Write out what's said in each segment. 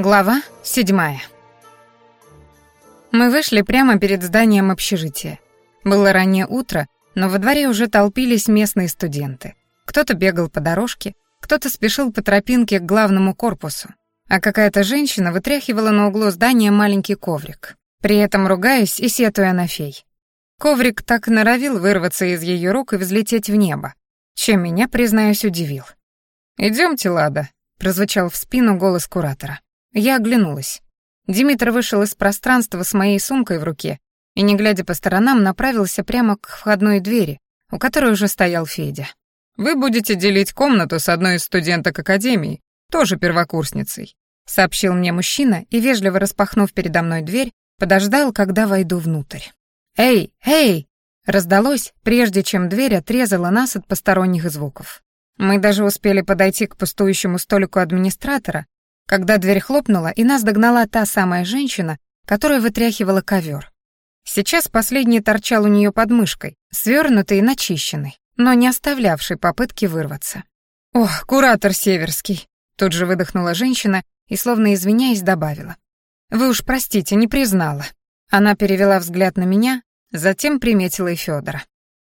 Глава седьмая. Мы вышли прямо перед зданием общежития. Было раннее утро, но во дворе уже толпились местные студенты. Кто-то бегал по дорожке, кто-то спешил по тропинке к главному корпусу, а какая-то женщина вытряхивала на углу здания маленький коврик, при этом ругаясь и сетуя на фей. Коврик так норовил вырваться из ее рук и взлететь в небо, чем меня, признаюсь, удивил. «Идемте, Лада», — прозвучал в спину голос куратора. Я оглянулась. Димитр вышел из пространства с моей сумкой в руке и, не глядя по сторонам, направился прямо к входной двери, у которой уже стоял Федя. «Вы будете делить комнату с одной из студенток Академии, тоже первокурсницей», сообщил мне мужчина и, вежливо распахнув передо мной дверь, подождал, когда войду внутрь. «Эй, эй!» раздалось, прежде чем дверь отрезала нас от посторонних звуков. Мы даже успели подойти к пустующему столику администратора, когда дверь хлопнула, и нас догнала та самая женщина, которая вытряхивала ковер. Сейчас последний торчал у нее под мышкой, свернутый и начищенный, но не оставлявший попытки вырваться. «Ох, куратор Северский!» Тут же выдохнула женщина и, словно извиняясь, добавила. «Вы уж простите, не признала». Она перевела взгляд на меня, затем приметила и Федора.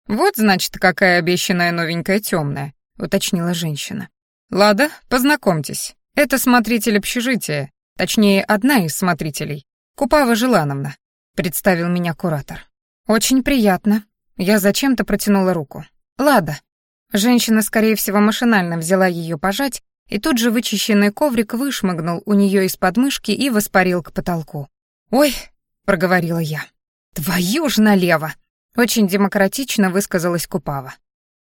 «Вот, значит, какая обещанная новенькая темная», — уточнила женщина. «Лада, познакомьтесь, «Это смотритель общежития, точнее, одна из смотрителей, Купава Желановна», — представил меня куратор. «Очень приятно». Я зачем-то протянула руку. «Лада». Женщина, скорее всего, машинально взяла ее пожать, и тут же вычищенный коврик вышмыгнул у нее из подмышки и воспарил к потолку. «Ой», — проговорила я. «Твою ж налево!» — очень демократично высказалась Купава.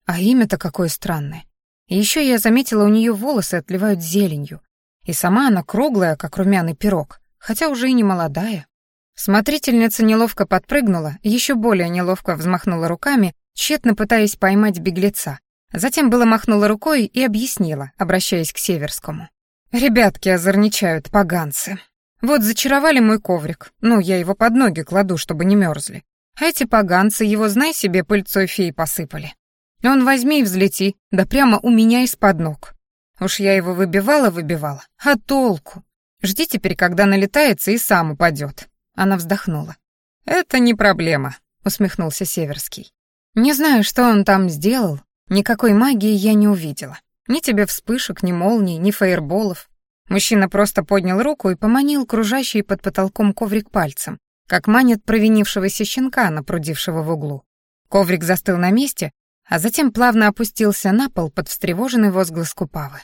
А имя-то какое странное. И еще я заметила, у нее волосы отливают зеленью. И сама она круглая, как румяный пирог, хотя уже и не молодая. Смотрительница неловко подпрыгнула, еще более неловко взмахнула руками, тщетно пытаясь поймать беглеца. Затем было махнула рукой и объяснила, обращаясь к Северскому. «Ребятки озорничают, поганцы. Вот зачаровали мой коврик, ну, я его под ноги кладу, чтобы не мерзли. А эти поганцы его, знай себе, пыльцой феи посыпали. Он возьми и взлети, да прямо у меня из-под ног. Уж я его выбивала-выбивала. А толку? Жди теперь, когда налетается и сам упадет. Она вздохнула. «Это не проблема», — усмехнулся Северский. «Не знаю, что он там сделал. Никакой магии я не увидела. Ни тебе вспышек, ни молний, ни фаерболов. Мужчина просто поднял руку и поманил кружащий под потолком коврик пальцем, как манит провинившегося щенка, напрудившего в углу. Коврик застыл на месте, а затем плавно опустился на пол под встревоженный возглас Купавы.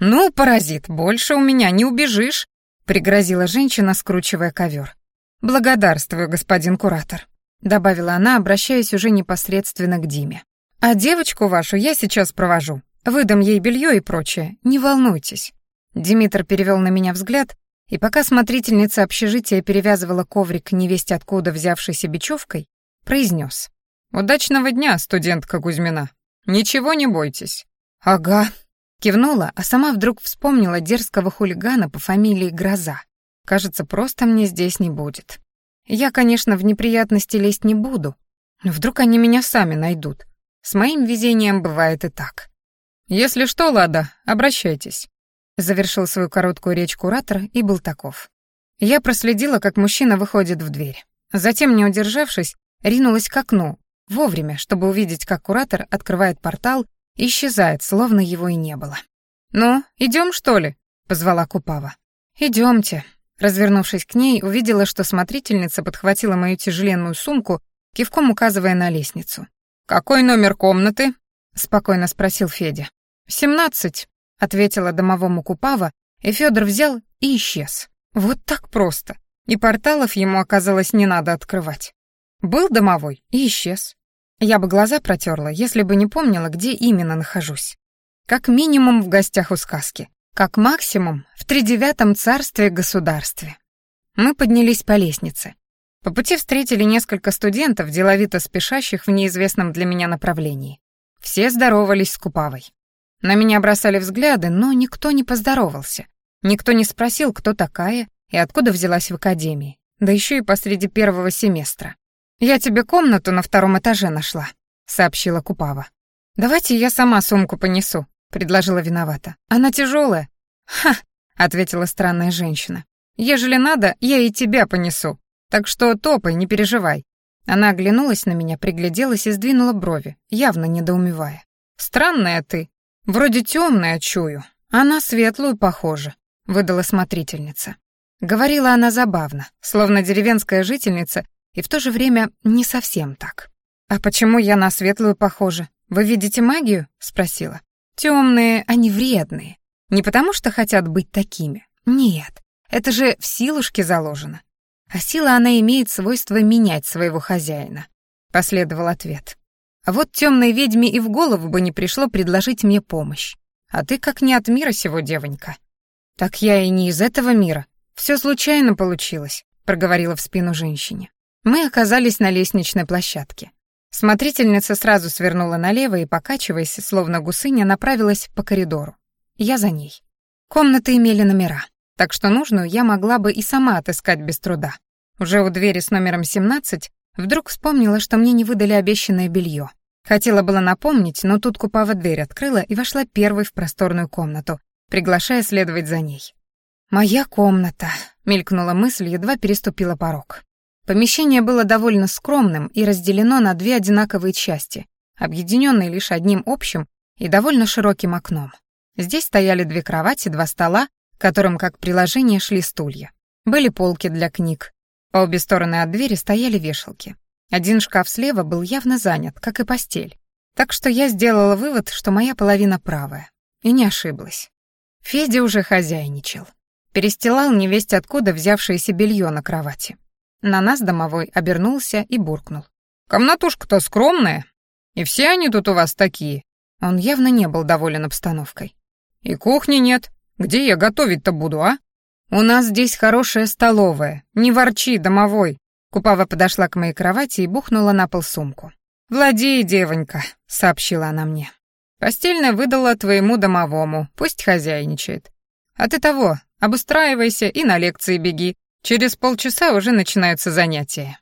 «Ну, паразит, больше у меня не убежишь», — пригрозила женщина, скручивая ковер. «Благодарствую, господин куратор», — добавила она, обращаясь уже непосредственно к Диме. «А девочку вашу я сейчас провожу. Выдам ей белье и прочее. Не волнуйтесь». Димитр перевел на меня взгляд, и пока смотрительница общежития перевязывала коврик невесть откуда взявшейся бечевкой, произнес. «Удачного дня, студентка Кузьмина. Ничего не бойтесь». «Ага», — кивнула, а сама вдруг вспомнила дерзкого хулигана по фамилии Гроза. «Кажется, просто мне здесь не будет. Я, конечно, в неприятности лезть не буду, но вдруг они меня сами найдут. С моим везением бывает и так». «Если что, Лада, обращайтесь», — завершил свою короткую речь куратор и был таков. Я проследила, как мужчина выходит в дверь. Затем, не удержавшись, ринулась к окну, Вовремя, чтобы увидеть, как куратор открывает портал и исчезает, словно его и не было. «Ну, идем что ли?» — позвала Купава. Идемте. Развернувшись к ней, увидела, что смотрительница подхватила мою тяжеленную сумку, кивком указывая на лестницу. «Какой номер комнаты?» — спокойно спросил Федя. «Семнадцать», — ответила домовому Купава, и Федор взял и исчез. Вот так просто. И порталов ему оказалось не надо открывать. Был домовой и исчез. Я бы глаза протерла, если бы не помнила, где именно нахожусь. Как минимум в гостях у сказки, как максимум в тридевятом царстве-государстве. Мы поднялись по лестнице. По пути встретили несколько студентов, деловито спешащих в неизвестном для меня направлении. Все здоровались с Купавой. На меня бросали взгляды, но никто не поздоровался. Никто не спросил, кто такая и откуда взялась в академии, да еще и посреди первого семестра. «Я тебе комнату на втором этаже нашла», — сообщила Купава. «Давайте я сама сумку понесу», — предложила виновата. «Она тяжелая». «Ха», — ответила странная женщина. Ежели надо, я и тебя понесу. Так что топай, не переживай». Она оглянулась на меня, пригляделась и сдвинула брови, явно недоумевая. «Странная ты. Вроде темная чую, а на светлую похожа», — выдала смотрительница. Говорила она забавно, словно деревенская жительница, и в то же время не совсем так. «А почему я на светлую похожа? Вы видите магию?» — спросила. Темные, они вредные. Не потому что хотят быть такими. Нет, это же в силушке заложено. А сила она имеет свойство менять своего хозяина. Последовал ответ. А вот темной ведьме и в голову бы не пришло предложить мне помощь. А ты как не от мира сего, девонька. Так я и не из этого мира. Все случайно получилось, проговорила в спину женщине. Мы оказались на лестничной площадке. Смотрительница сразу свернула налево и, покачиваясь, словно гусыня, направилась по коридору. Я за ней. Комнаты имели номера, так что нужную я могла бы и сама отыскать без труда. Уже у двери с номером 17 вдруг вспомнила, что мне не выдали обещанное белье. Хотела было напомнить, но тут Купава дверь открыла и вошла первой в просторную комнату, приглашая следовать за ней. «Моя комната», — мелькнула мысль, едва переступила порог. Помещение было довольно скромным и разделено на две одинаковые части, объединенные лишь одним общим и довольно широким окном. Здесь стояли две кровати, два стола, к которым как приложение шли стулья. Были полки для книг. По обе стороны от двери стояли вешалки. Один шкаф слева был явно занят, как и постель. Так что я сделала вывод, что моя половина правая. И не ошиблась. Федя уже хозяйничал. Перестилал невесть откуда взявшееся белье на кровати. На нас домовой обернулся и буркнул. «Комнатушка-то скромная, и все они тут у вас такие». Он явно не был доволен обстановкой. «И кухни нет. Где я готовить-то буду, а?» «У нас здесь хорошая столовая. Не ворчи, домовой». Купава подошла к моей кровати и бухнула на пол сумку. «Владей, девонька», — сообщила она мне. «Постельная выдала твоему домовому, пусть хозяйничает. А ты того, обустраивайся и на лекции беги, Через полчаса уже начинаются занятия.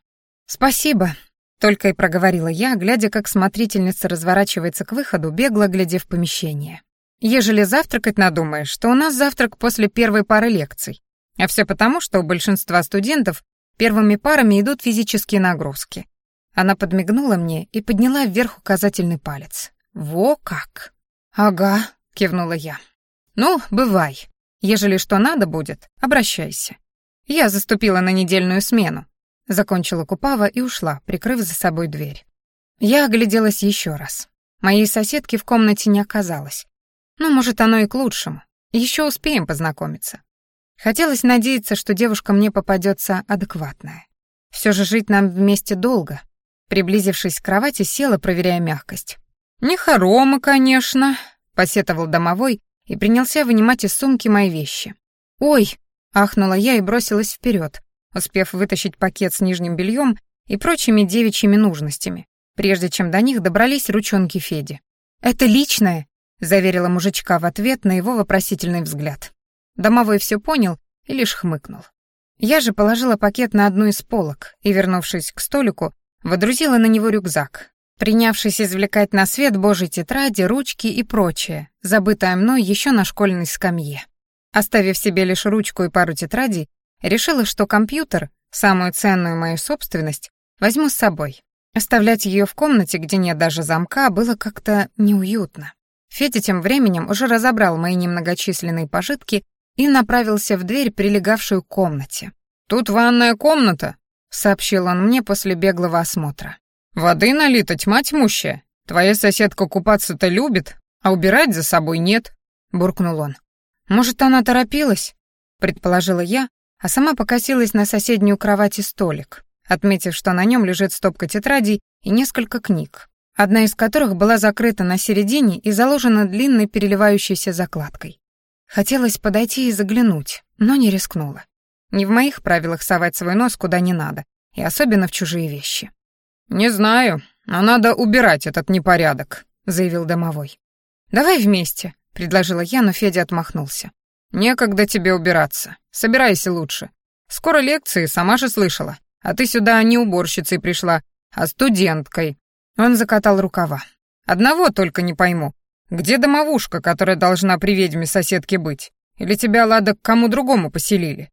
Спасибо, только и проговорила я, глядя, как смотрительница разворачивается к выходу, бегло глядя в помещение. Ежели завтракать надумаешь, что у нас завтрак после первой пары лекций. А все потому, что у большинства студентов первыми парами идут физические нагрузки. Она подмигнула мне и подняла вверх указательный палец. «Во как!» «Ага», — кивнула я. «Ну, бывай. Ежели что надо будет, обращайся. Я заступила на недельную смену. Закончила Купава и ушла, прикрыв за собой дверь. Я огляделась еще раз. Моей соседки в комнате не оказалось. Ну, может, оно и к лучшему. Еще успеем познакомиться. Хотелось надеяться, что девушка мне попадется адекватная. Все же жить нам вместе долго. Приблизившись к кровати, села, проверяя мягкость. «Не хоромы, конечно», — посетовал домовой и принялся вынимать из сумки мои вещи. «Ой!» Ахнула я и бросилась вперед, успев вытащить пакет с нижним бельем и прочими девичьими нужностями, прежде чем до них добрались ручонки Феди. «Это личное», — заверила мужичка в ответ на его вопросительный взгляд. Домовой все понял и лишь хмыкнул. Я же положила пакет на одну из полок и, вернувшись к столику, водрузила на него рюкзак, принявшись извлекать на свет Божьей тетради, ручки и прочее, забытое мной еще на школьной скамье. Оставив себе лишь ручку и пару тетрадей, решила, что компьютер, самую ценную мою собственность, возьму с собой. Оставлять ее в комнате, где нет даже замка, было как-то неуютно. Федя тем временем уже разобрал мои немногочисленные пожитки и направился в дверь, прилегавшую к комнате. «Тут ванная комната», — сообщил он мне после беглого осмотра. «Воды налито, тьма тьмущая. Твоя соседка купаться-то любит, а убирать за собой нет», — буркнул он. «Может, она торопилась?» — предположила я, а сама покосилась на соседнюю кровать и столик, отметив, что на нем лежит стопка тетрадей и несколько книг, одна из которых была закрыта на середине и заложена длинной переливающейся закладкой. Хотелось подойти и заглянуть, но не рискнула. Не в моих правилах совать свой нос куда не надо, и особенно в чужие вещи. «Не знаю, но надо убирать этот непорядок», — заявил домовой. «Давай вместе», предложила я, но Федя отмахнулся. «Некогда тебе убираться. Собирайся лучше. Скоро лекции, сама же слышала. А ты сюда не уборщицей пришла, а студенткой». Он закатал рукава. «Одного только не пойму. Где домовушка, которая должна при ведьме соседке быть? Или тебя, Лада, к кому другому поселили?»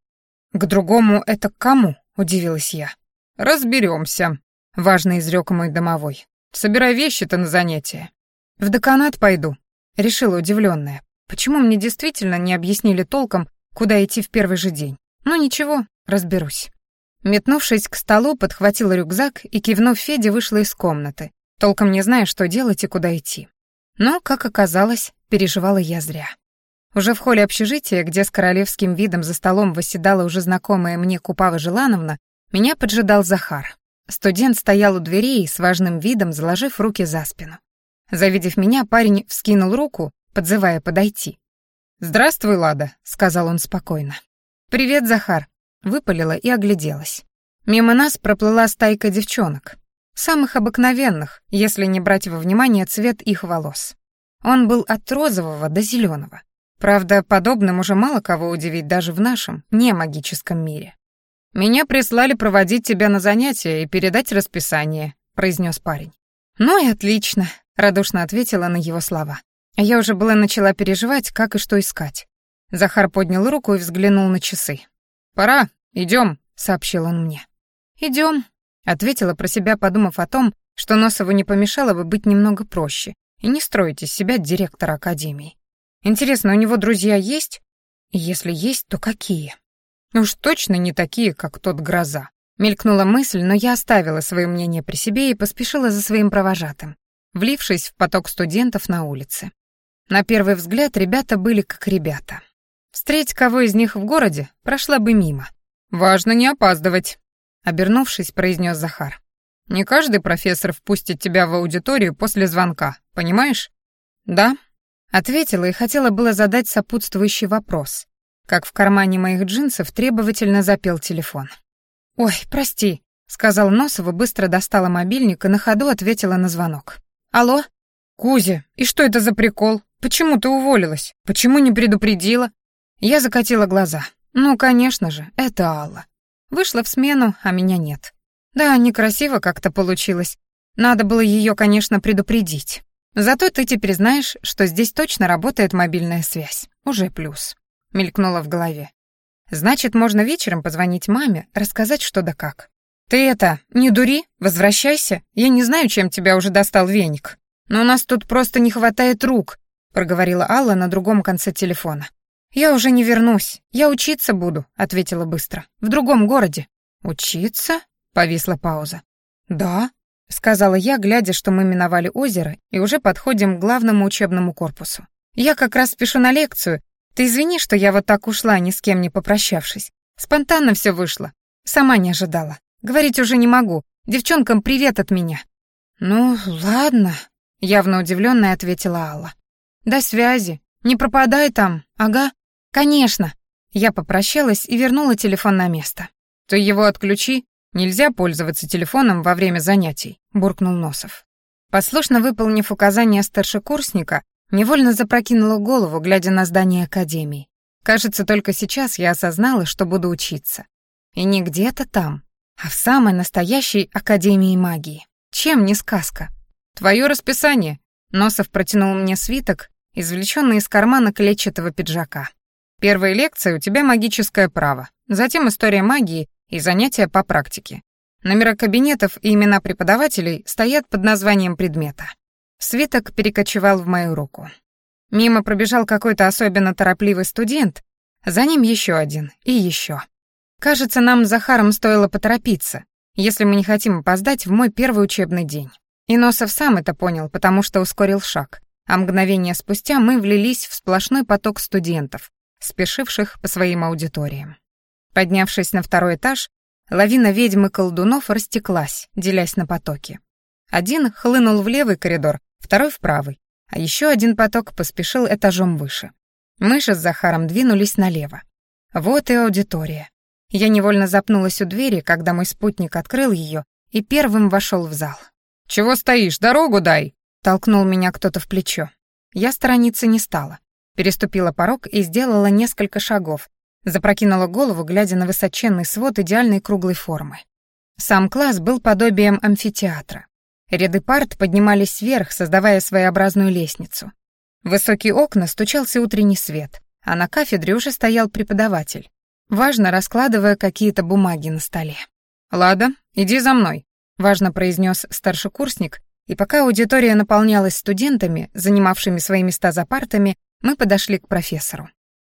«К другому это к кому?» — удивилась я. «Разберемся», — важно изрек мой домовой. «Собирай вещи-то на занятия». «В деканат пойду», — решила удивленная. «Почему мне действительно не объяснили толком, куда идти в первый же день? Ну ничего, разберусь». Метнувшись к столу, подхватила рюкзак и, кивнув Феде, вышла из комнаты, толком не зная, что делать и куда идти. Но, как оказалось, переживала я зря. Уже в холле общежития, где с королевским видом за столом восседала уже знакомая мне Купава Желановна, меня поджидал Захар. Студент стоял у дверей с важным видом, заложив руки за спину. Завидев меня, парень вскинул руку, подзывая подойти. «Здравствуй, Лада», — сказал он спокойно. «Привет, Захар», Выпалила и огляделась. Мимо нас проплыла стайка девчонок. Самых обыкновенных, если не брать во внимание цвет их волос. Он был от розового до зеленого. Правда, подобным уже мало кого удивить даже в нашем, не магическом мире. «Меня прислали проводить тебя на занятия и передать расписание», — произнес парень. «Ну и отлично», — радушно ответила на его слова. Я уже была начала переживать, как и что искать. Захар поднял руку и взглянул на часы. «Пора, идем», — сообщил он мне. «Идем», — ответила про себя, подумав о том, что Носову не помешало бы быть немного проще и не строить из себя директора академии. Интересно, у него друзья есть? Если есть, то какие? Уж точно не такие, как тот Гроза. Мелькнула мысль, но я оставила свое мнение при себе и поспешила за своим провожатым, влившись в поток студентов на улице. На первый взгляд ребята были как ребята. Встреть кого из них в городе, прошла бы мимо. «Важно не опаздывать», — обернувшись, произнес Захар. «Не каждый профессор впустит тебя в аудиторию после звонка, понимаешь?» «Да», — ответила и хотела было задать сопутствующий вопрос, как в кармане моих джинсов требовательно запел телефон. «Ой, прости», — сказал Носова, быстро достала мобильник и на ходу ответила на звонок. «Алло?» «Кузя, и что это за прикол? Почему ты уволилась? Почему не предупредила?» Я закатила глаза. Ну, конечно же, это Алла. Вышла в смену, а меня нет. Да, некрасиво как-то получилось. Надо было ее, конечно, предупредить. Зато ты теперь знаешь, что здесь точно работает мобильная связь. Уже плюс. Мелькнуло в голове. Значит, можно вечером позвонить маме, рассказать что да как. Ты это, не дури, возвращайся. Я не знаю, чем тебя уже достал веник. Но у нас тут просто не хватает рук, проговорила Алла на другом конце телефона. «Я уже не вернусь. Я учиться буду», — ответила быстро. «В другом городе». «Учиться?» — повисла пауза. «Да», — сказала я, глядя, что мы миновали озеро и уже подходим к главному учебному корпусу. «Я как раз спешу на лекцию. Ты извини, что я вот так ушла, ни с кем не попрощавшись. Спонтанно все вышло. Сама не ожидала. Говорить уже не могу. Девчонкам привет от меня». «Ну, ладно», — явно удивленная ответила Алла. «До связи. Не пропадай там. Ага». «Конечно!» Я попрощалась и вернула телефон на место. «Ты его отключи, нельзя пользоваться телефоном во время занятий», — буркнул Носов. Послушно выполнив указание старшекурсника, невольно запрокинула голову, глядя на здание академии. Кажется, только сейчас я осознала, что буду учиться. И не где-то там, а в самой настоящей академии магии. Чем не сказка? Твое расписание. Носов протянул мне свиток, извлеченный из кармана клетчатого пиджака. Первая лекция у тебя магическое право, затем история магии и занятия по практике. Номера кабинетов и имена преподавателей стоят под названием предмета. Свиток перекочевал в мою руку. Мимо пробежал какой-то особенно торопливый студент, за ним еще один и еще. Кажется, нам с Захаром стоило поторопиться, если мы не хотим опоздать в мой первый учебный день. И Носов сам это понял, потому что ускорил шаг, а мгновение спустя мы влились в сплошной поток студентов, спешивших по своим аудиториям. Поднявшись на второй этаж, лавина ведьм и колдунов растеклась, делясь на потоки. Один хлынул в левый коридор, второй — в правый, а еще один поток поспешил этажом выше. Мы же с Захаром двинулись налево. Вот и аудитория. Я невольно запнулась у двери, когда мой спутник открыл ее и первым вошел в зал. «Чего стоишь? Дорогу дай!» — толкнул меня кто-то в плечо. Я сторониться не стала переступила порог и сделала несколько шагов, запрокинула голову, глядя на высоченный свод идеальной круглой формы. Сам класс был подобием амфитеатра. Ряды парт поднимались вверх, создавая своеобразную лестницу. В высокие окна стучался утренний свет, а на кафедре уже стоял преподаватель. Важно раскладывая какие-то бумаги на столе. «Лада, иди за мной», — важно произнес старшекурсник, и пока аудитория наполнялась студентами, занимавшими свои места за партами, мы подошли к профессору.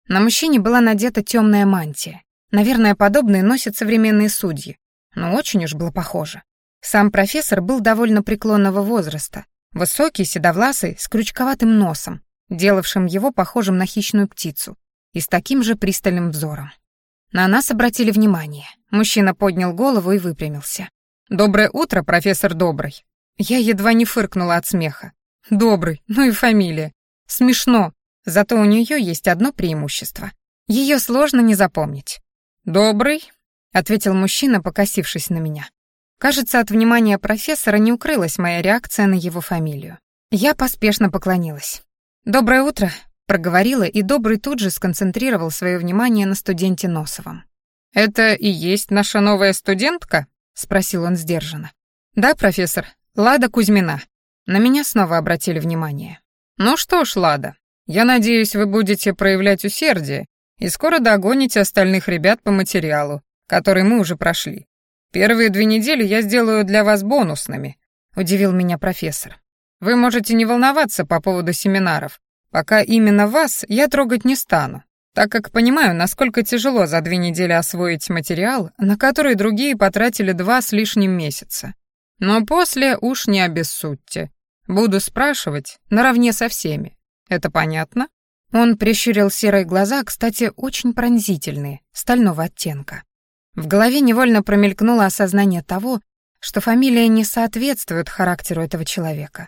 На мужчине была надета темная мантия. Наверное, подобные носят современные судьи. Но очень уж было похоже. Сам профессор был довольно преклонного возраста, высокий, седовласый, с крючковатым носом, делавшим его похожим на хищную птицу, и с таким же пристальным взором. На нас обратили внимание. Мужчина поднял голову и выпрямился. «Доброе утро, профессор Добрый». Я едва не фыркнула от смеха. «Добрый, ну и фамилия. Смешно, зато у нее есть одно преимущество. Ее сложно не запомнить». «Добрый», — ответил мужчина, покосившись на меня. Кажется, от внимания профессора не укрылась моя реакция на его фамилию. Я поспешно поклонилась. «Доброе утро», — проговорила, и Добрый тут же сконцентрировал свое внимание на студенте Носовом. «Это и есть наша новая студентка?» — спросил он сдержанно. «Да, профессор, Лада Кузьмина». На меня снова обратили внимание. «Ну что ж, Лада, я надеюсь, вы будете проявлять усердие и скоро догоните остальных ребят по материалу, который мы уже прошли. Первые две недели я сделаю для вас бонусными», — удивил меня профессор. Вы можете не волноваться по поводу семинаров. Пока именно вас я трогать не стану, так как понимаю, насколько тяжело за две недели освоить материал, на который другие потратили два с лишним месяца. Но после уж не обессудьте. Буду спрашивать наравне со всеми. Это понятно? Он прищурил серые глаза, кстати, очень пронзительные, стального оттенка. В голове невольно промелькнуло осознание того, что фамилия не соответствует характеру этого человека.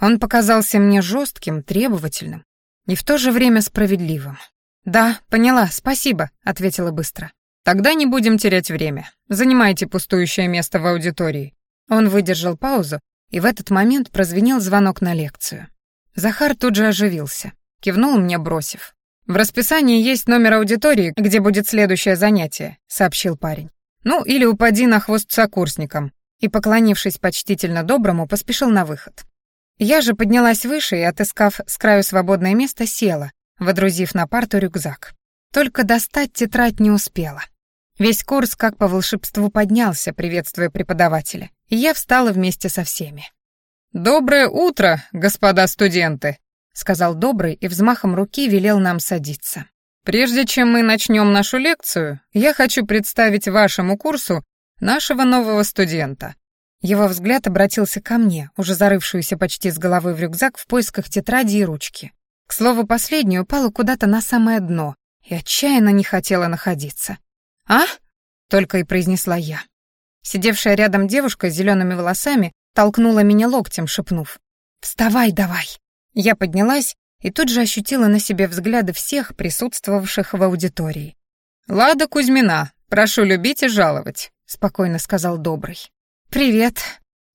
Он показался мне жестким, требовательным и в то же время справедливым. «Да, поняла, спасибо», — ответила быстро. «Тогда не будем терять время. Занимайте пустующее место в аудитории». Он выдержал паузу, и в этот момент прозвенел звонок на лекцию. Захар тут же оживился, кивнул мне, бросив. «В расписании есть номер аудитории, где будет следующее занятие», — сообщил парень. «Ну, или упади на хвост сокурсникам». И, поклонившись почтительно доброму, поспешил на выход. Я же поднялась выше и, отыскав с краю свободное место, села, водрузив на парту рюкзак. Только достать тетрадь не успела. Весь курс как по волшебству поднялся, приветствуя преподавателя, и я встала вместе со всеми. «Доброе утро, господа студенты!» — сказал Добрый и взмахом руки велел нам садиться. «Прежде чем мы начнем нашу лекцию, я хочу представить вашему курсу нашего нового студента, его взгляд обратился ко мне, уже зарывшуюся почти с головой в рюкзак в поисках тетради и ручки. К слову, последняя упала куда-то на самое дно и отчаянно не хотела находиться. «А?» — только и произнесла я. Сидевшая рядом девушка с зелеными волосами толкнула меня локтем, шепнув. «Вставай давай!» Я поднялась и тут же ощутила на себе взгляды всех присутствовавших в аудитории. «Лада Кузьмина, прошу любить и жаловать», — спокойно сказал Добрый. «Привет».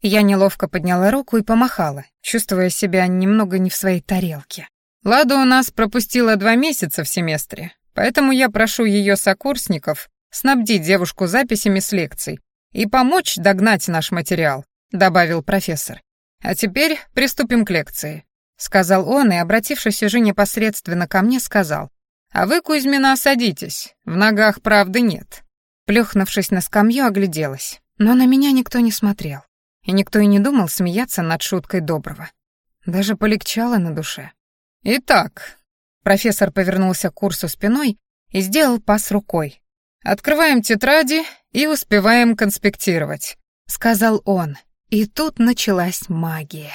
Я неловко подняла руку и помахала, чувствуя себя немного не в своей тарелке. Лада у нас пропустила два месяца в семестре, поэтому я прошу ее сокурсников снабдить девушку записями с лекций и помочь догнать наш материал», — добавил профессор. «А теперь приступим к лекции», — сказал он и, обратившись уже непосредственно ко мне, сказал. «А вы, Кузьмина, садитесь, в ногах правды нет». Плюхнувшись на скамью, огляделась. Но на меня никто не смотрел, и никто и не думал смеяться над шуткой доброго. Даже полегчало на душе. «Итак», — профессор повернулся к курсу спиной и сделал пас рукой. «Открываем тетради и успеваем конспектировать», — сказал он. И тут началась магия.